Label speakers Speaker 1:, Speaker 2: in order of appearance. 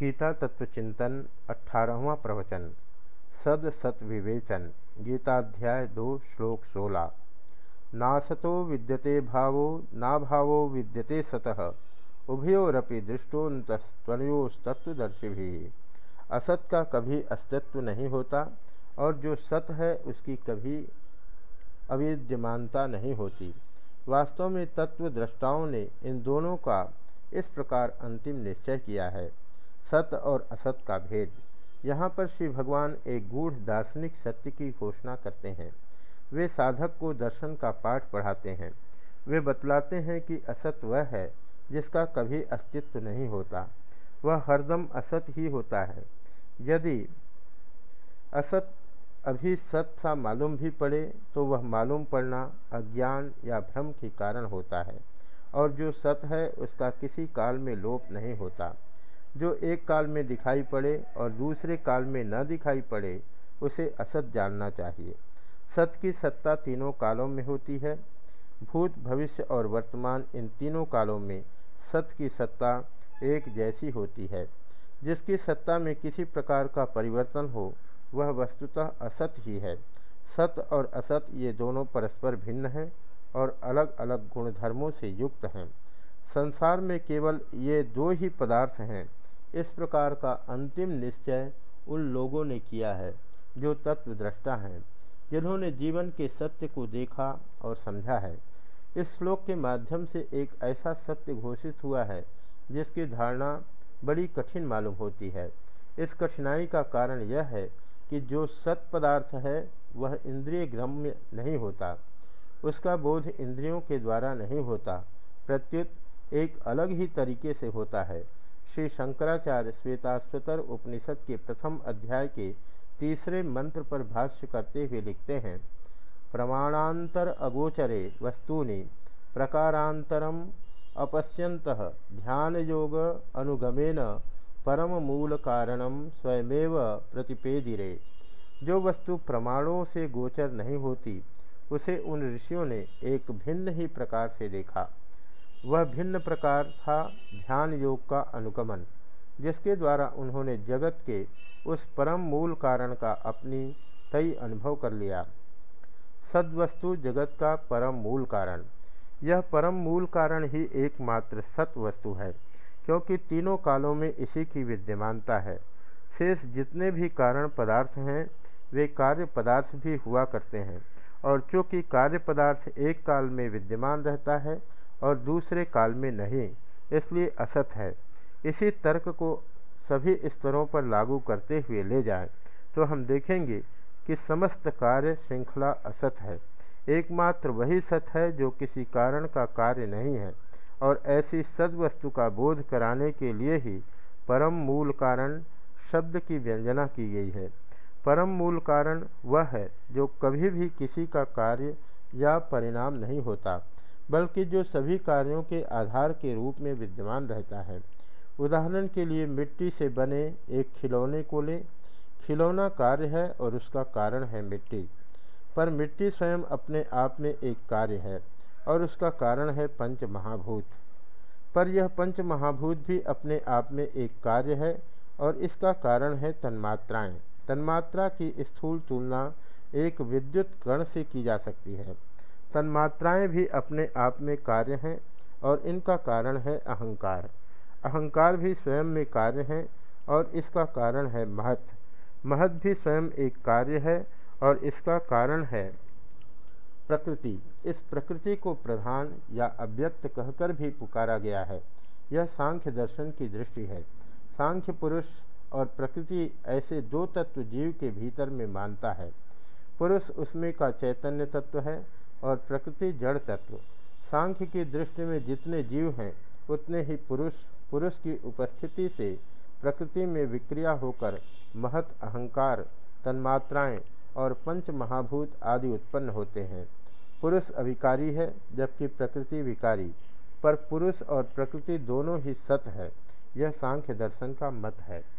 Speaker 1: गीता तत्व चिंतन अठारहवा प्रवचन, सद सत विवेचन गीताध्याय दो, श्लोक सोलह। नासतो विद्यते भावो ना भावो विद्यते सतः, उभयोरपि दृष्टोन्तस्तनयोस्तत्वदर्शी भी असत का कभी अस्तित्व नहीं होता, और जो सत है, उसकी कभी अविद्यमानता नहीं होती। वास्तव में तत्व दृष्टाओं ने इन दोनों का इस प्रकार अंतिम निश्चय किया है। सत और असत का भेद। यहाँ पर श्री भगवान एक गूढ़ दार्शनिक सत्य की घोषणा करते हैं। वे साधक को दर्शन का पाठ पढ़ाते हैं। वे बतलाते हैं कि असत वह है जिसका कभी अस्तित्व नहीं होता। वह हरदम असत ही होता है। यदि असत अभी सत सा मालूम भी पड़े तो वह मालूम पड़ना अज्ञान या भ्रम के कारण होता है। और जो सत है, उसका किसी काल में लोप नहीं होता। जो एक काल में दिखाई पड़े और दूसरे काल में न दिखाई पड़े, उसे असत जानना चाहिए। सत की सत्ता तीनों कालों में होती है। भूत, भविष्य और वर्तमान इन तीनों कालों में सत की सत्ता एक जैसी होती है। जिसकी सत्ता में किसी प्रकार का परिवर्तन हो, वह वस्तुतः असत ही है। सत और असत ये दोनों परस्पर भिन्न हैं और अलग अलग गुणधर्मों से युक्त हैं। संसार में केवल ये दो ही पदार्थ हैं। इस प्रकार का अंतिम निश्चय उन लोगों ने किया है, जो तत्वद्रष्टा हैं, जिन्होंने जीवन के सत्य को देखा और समझा है। इस श्लोक के माध्यम से एक ऐसा सत्य घोषित हुआ है, जिसकी धारणा बड़ी कठिन मालूम होती है। इस कठिनाई का कारण यह है कि जो सत पदार्थ है, वह इंद्रिय ग्रम्य नहीं होता। उसका बोध इंद्रियों के द्वारा नहीं होता, प्रत्युत एक अलग ही तरीके से होता है। श्री शंकराचार्य श्वेताश्वतर उपनिषद के प्रथम अध्याय के तीसरे मंत्र पर भाष्य करते हुए लिखते हैं, प्रमाणांतर अगोचरे वस्तूनि प्रकारांतरम अपश्यंत ध्यान योग अनुगमेन परम मूल कारणम स्वयमेव प्रतिपेदिरे। जो वस्तु प्रमाणों से गोचर नहीं होती, उसे उन ऋषियों ने एक भिन्न ही प्रकार से देखा। वह भिन्न प्रकार था ध्यान योग का अनुगमन, जिसके द्वारा उन्होंने जगत के उस परम मूल कारण का अपनी तय अनुभव कर लिया। सद्वस्तु जगत का परम मूल कारण। यह परम मूल कारण ही एकमात्र सत वस्तु है, क्योंकि तीनों कालों में इसी की विद्यमानता है। शेष जितने भी कारण पदार्थ हैं, वे कार्य पदार्थ भी हुआ करते हैं, और चूँकि कार्य पदार्थ एक काल में विद्यमान रहता है और दूसरे काल में नहीं, इसलिए असत है। इसी तर्क को सभी स्तरों पर लागू करते हुए ले जाएँ तो हम देखेंगे कि समस्त कार्य श्रृंखला असत है। एकमात्र वही सत है जो किसी कारण का कार्य नहीं है, और ऐसी सदवस्तु का बोध कराने के लिए ही परम मूल कारण शब्द की व्यंजना की गई है। परम मूल कारण वह है जो कभी भी किसी का कार्य या परिणाम नहीं होता। बल्कि जो सभी कार्यों के आधार के रूप में विद्यमान रहता है। उदाहरण के लिए मिट्टी से बने एक खिलौने को ले। खिलौना कार्य है और उसका कारण है मिट्टी। पर मिट्टी स्वयं अपने आप में एक कार्य है और उसका कारण है पंच महाभूत पर यह पंच महाभूत भी अपने आप में एक कार्य है और इसका कारण है तन्मात्राएँ। तन्मात्रा की स्थूल तुलना एक विद्युत कण से की जा सकती है। तन्मात्राएँ भी अपने आप में कार्य हैं और इनका कारण है अहंकार। अहंकार भी स्वयं में कार्य है और इसका कारण है महत। महत भी स्वयं एक कार्य है और इसका कारण है प्रकृति। इस प्रकृति को प्रधान या अव्यक्त कहकर भी पुकारा गया है। यह सांख्य दर्शन की दृष्टि है। सांख्य पुरुष और प्रकृति ऐसे दो तत्व जीव के भीतर में मानता है। पुरुष उसमें का चैतन्य तत्व है और प्रकृति जड़ तत्व। सांख्य की दृष्टि में जितने जीव हैं, उतने ही पुरुष पुरुष की उपस्थिति से प्रकृति में विक्रिया होकर महत अहंकार, तन्मात्राएँ और पंच महाभूत आदि उत्पन्न होते हैं। पुरुष अभिकारी है, जबकि प्रकृति विकारी। पर पुरुष और प्रकृति दोनों ही सत है। यह सांख्य दर्शन का मत है।